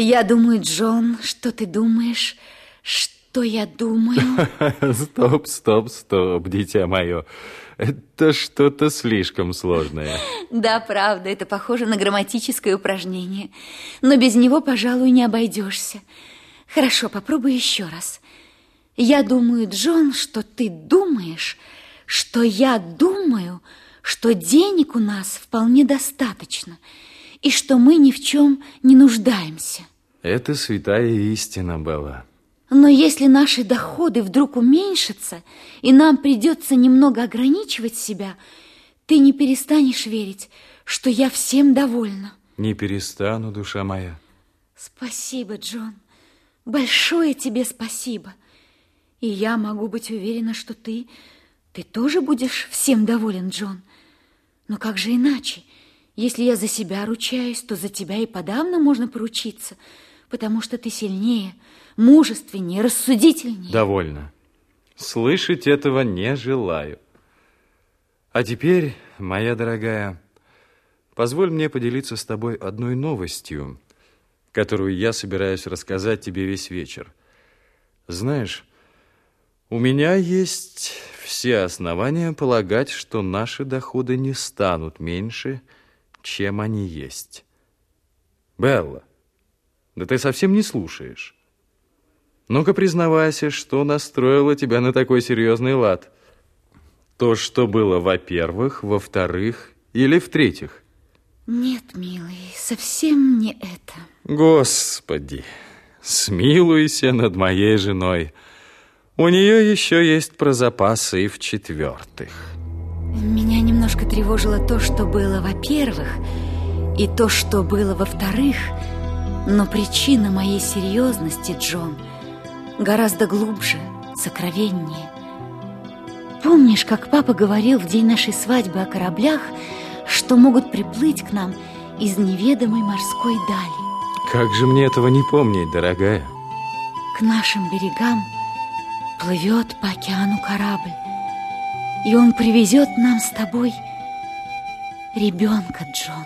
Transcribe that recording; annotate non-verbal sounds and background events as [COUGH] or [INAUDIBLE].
Я думаю, Джон, что ты думаешь, что я думаю? [LAUGHS] Стоп, стоп, стоп, дитя мое. Это что-то слишком сложное. Да, правда, это похоже на грамматическое упражнение. Но без него, пожалуй, не обойдешься. Хорошо, попробуй еще раз. Я думаю, Джон, что ты думаешь, что я думаю, что денег у нас вполне достаточно, и что мы ни в чем не нуждаемся. Это святая истина, Белла. Но если наши доходы вдруг уменьшатся, и нам придется немного ограничивать себя, ты не перестанешь верить, что я всем довольна. Не перестану, душа моя. Спасибо, Джон. Большое тебе спасибо. И я могу быть уверена, что ты, ты тоже будешь всем доволен, Джон. Но как же иначе? Если я за себя ручаюсь, то за тебя и подавно можно поручиться, потому что ты сильнее, мужественнее, рассудительнее. Довольно. Слышать этого не желаю. А теперь, моя дорогая, позволь мне поделиться с тобой одной новостью, которую я собираюсь рассказать тебе весь вечер. Знаешь, у меня есть все основания полагать, что наши доходы не станут меньше, чем они есть. Белла, да ты совсем не слушаешь. Ну-ка признавайся, что настроило тебя на такой серьезный лад. То, что было, во-первых, во-вторых или в-третьих. Нет, милый, совсем не это. Господи, смилуйся над моей женой. У нее еще есть про запасы и в-четвертых. Меня немножко тревожило то, что было, во-первых, и то, что было, во-вторых, но причина моей серьезности, Джон, гораздо глубже, сокровеннее. Помнишь, как папа говорил в день нашей свадьбы о кораблях, что могут приплыть к нам из неведомой морской дали? Как же мне этого не помнить, дорогая? К нашим берегам плывет по океану корабль, и он привезет нам с тобой ребенка, Джон.